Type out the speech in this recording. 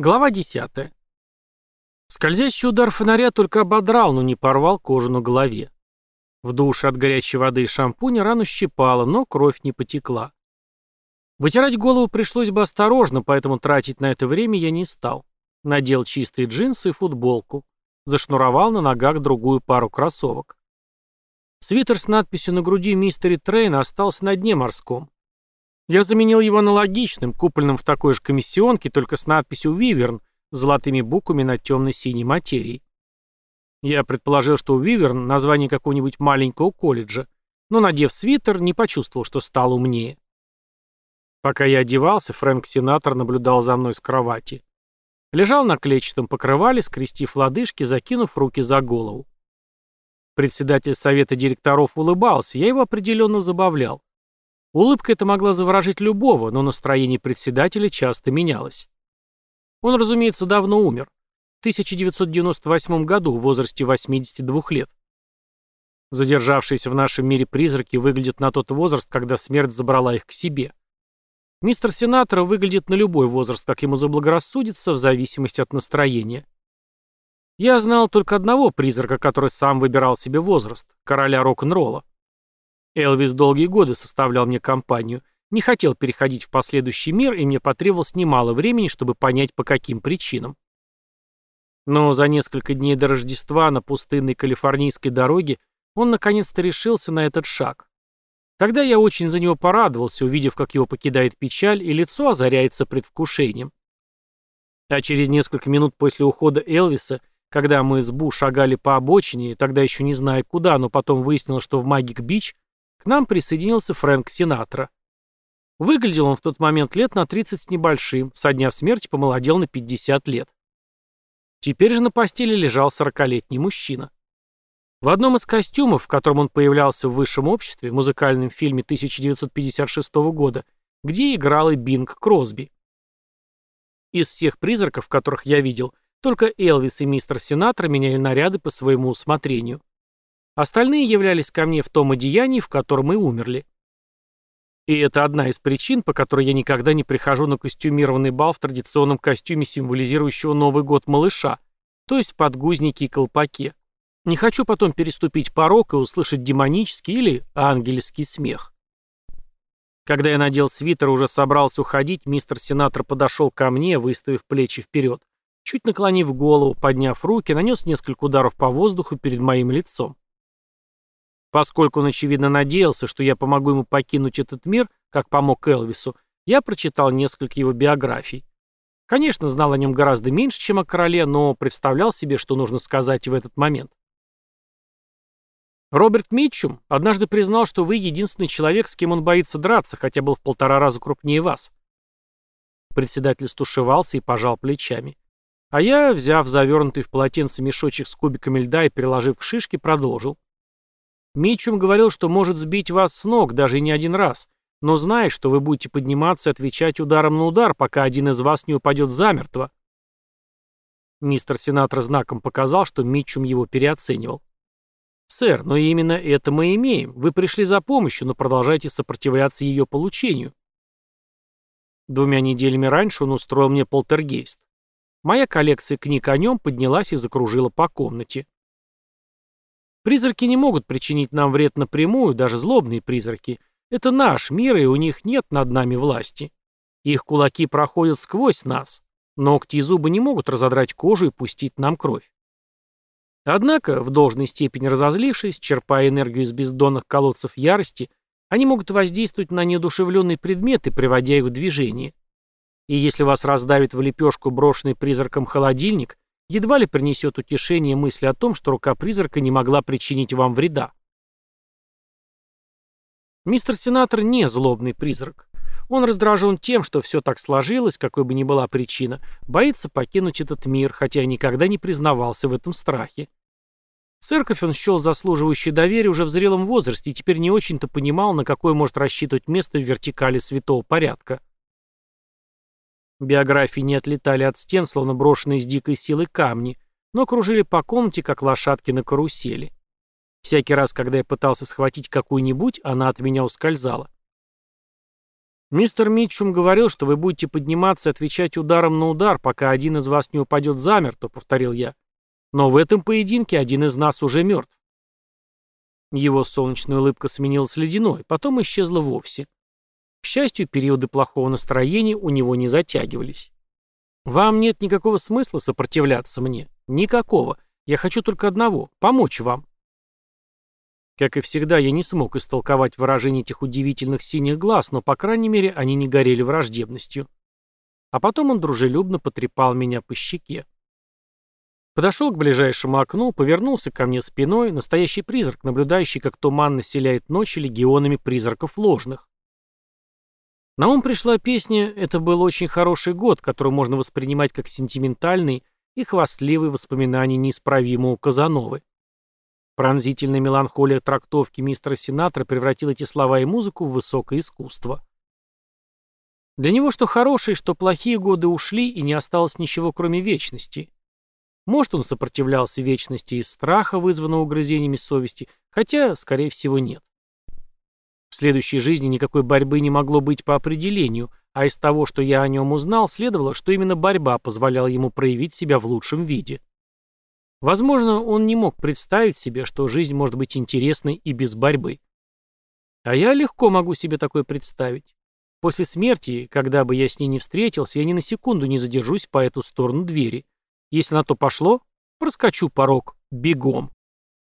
Глава 10. Скользящий удар фонаря только ободрал, но не порвал кожу на голове. В душе от горячей воды и шампуня рану щипало, но кровь не потекла. Вытирать голову пришлось бы осторожно, поэтому тратить на это время я не стал. Надел чистые джинсы и футболку. Зашнуровал на ногах другую пару кроссовок. Свитер с надписью на груди «Mystery Train» остался на дне морском. Я заменил его аналогичным, купленным в такой же комиссионке, только с надписью «Виверн» с золотыми буквами на темно-синей материи. Я предположил, что у «Виверн» название какого-нибудь маленького колледжа, но, надев свитер, не почувствовал, что стал умнее. Пока я одевался, Фрэнк Сенатор наблюдал за мной с кровати. Лежал на клетчатом покрывале, скрестив лодыжки, закинув руки за голову. Председатель совета директоров улыбался, я его определенно забавлял. Улыбка эта могла заворожить любого, но настроение председателя часто менялось. Он, разумеется, давно умер. В 1998 году, в возрасте 82 лет. Задержавшиеся в нашем мире призраки выглядят на тот возраст, когда смерть забрала их к себе. Мистер Сенатор выглядит на любой возраст, как ему заблагорассудится, в зависимости от настроения. Я знал только одного призрака, который сам выбирал себе возраст – короля рок-н-ролла. Элвис долгие годы составлял мне компанию, не хотел переходить в последующий мир, и мне потребовалось немало времени, чтобы понять, по каким причинам. Но за несколько дней до Рождества на пустынной калифорнийской дороге он наконец-то решился на этот шаг. Тогда я очень за него порадовался, увидев, как его покидает печаль, и лицо озаряется предвкушением. А через несколько минут после ухода Элвиса, когда мы с Бу шагали по обочине, тогда еще не зная куда, но потом выяснилось, что в Магик-Бич, к нам присоединился Фрэнк Синатра. Выглядел он в тот момент лет на 30 с небольшим, со дня смерти помолодел на 50 лет. Теперь же на постели лежал 40-летний мужчина. В одном из костюмов, в котором он появлялся в высшем обществе, музыкальном фильме 1956 года, где играл и Бинг Кросби. Из всех призраков, которых я видел, только Элвис и мистер Сенатор меняли наряды по своему усмотрению. Остальные являлись ко мне в том одеянии, в котором мы умерли. И это одна из причин, по которой я никогда не прихожу на костюмированный бал в традиционном костюме, символизирующего Новый год малыша, то есть подгузники и колпаке. Не хочу потом переступить порог и услышать демонический или ангельский смех. Когда я надел свитер и уже собрался уходить, мистер Сенатор подошел ко мне, выставив плечи вперед, чуть наклонив голову, подняв руки, нанес несколько ударов по воздуху перед моим лицом. Поскольку он, очевидно, надеялся, что я помогу ему покинуть этот мир, как помог Элвису, я прочитал несколько его биографий. Конечно, знал о нем гораздо меньше, чем о короле, но представлял себе, что нужно сказать в этот момент. Роберт Митчум однажды признал, что вы единственный человек, с кем он боится драться, хотя был в полтора раза крупнее вас. Председатель стушевался и пожал плечами. А я, взяв завернутый в полотенце мешочек с кубиками льда и переложив к шишке, продолжил. Митчум говорил, что может сбить вас с ног, даже и не один раз, но знает, что вы будете подниматься и отвечать ударом на удар, пока один из вас не упадет замертво. Мистер Сенатор знаком показал, что Митчум его переоценивал. «Сэр, но именно это мы имеем. Вы пришли за помощью, но продолжаете сопротивляться ее получению». Двумя неделями раньше он устроил мне полтергейст. Моя коллекция книг о нем поднялась и закружила по комнате. Призраки не могут причинить нам вред напрямую, даже злобные призраки. Это наш мир, и у них нет над нами власти. Их кулаки проходят сквозь нас. Ногти и зубы не могут разодрать кожу и пустить нам кровь. Однако, в должной степени разозлившись, черпая энергию из бездонных колодцев ярости, они могут воздействовать на неодушевленные предметы, приводя их в движение. И если вас раздавит в лепешку брошенный призраком холодильник, едва ли принесет утешение мысли о том, что рука призрака не могла причинить вам вреда. Мистер Сенатор не злобный призрак. Он раздражен тем, что все так сложилось, какой бы ни была причина, боится покинуть этот мир, хотя никогда не признавался в этом страхе. Церковь он счел заслуживающей доверия уже в зрелом возрасте и теперь не очень-то понимал, на какое может рассчитывать место в вертикали святого порядка. Биографии не отлетали от стен, словно брошенные с дикой силой камни, но кружили по комнате, как лошадки на карусели. Всякий раз, когда я пытался схватить какую-нибудь, она от меня ускользала. Мистер Митчум говорил, что вы будете подниматься и отвечать ударом на удар, пока один из вас не упадет замертво, повторил я. Но в этом поединке один из нас уже мертв. Его солнечная улыбка сменилась ледяной, потом исчезла вовсе. К счастью, периоды плохого настроения у него не затягивались. «Вам нет никакого смысла сопротивляться мне. Никакого. Я хочу только одного — помочь вам». Как и всегда, я не смог истолковать выражение этих удивительных синих глаз, но, по крайней мере, они не горели враждебностью. А потом он дружелюбно потрепал меня по щеке. Подошел к ближайшему окну, повернулся ко мне спиной, настоящий призрак, наблюдающий, как туман населяет ночи легионами призраков ложных. На ум пришла песня «Это был очень хороший год», которую можно воспринимать как сентиментальный и хвастливый воспоминание неисправимого Казановы. Пронзительная меланхолия трактовки мистера Синатра превратила эти слова и музыку в высокое искусство. Для него что хорошие, что плохие годы ушли, и не осталось ничего, кроме вечности. Может, он сопротивлялся вечности из страха, вызванного угрызениями совести, хотя, скорее всего, нет. Следующей жизни никакой борьбы не могло быть по определению, а из того, что я о нем узнал, следовало, что именно борьба позволяла ему проявить себя в лучшем виде. Возможно, он не мог представить себе, что жизнь может быть интересной и без борьбы. А я легко могу себе такое представить. После смерти, когда бы я с ней не встретился, я ни на секунду не задержусь по эту сторону двери. Если на то пошло, проскочу порог бегом.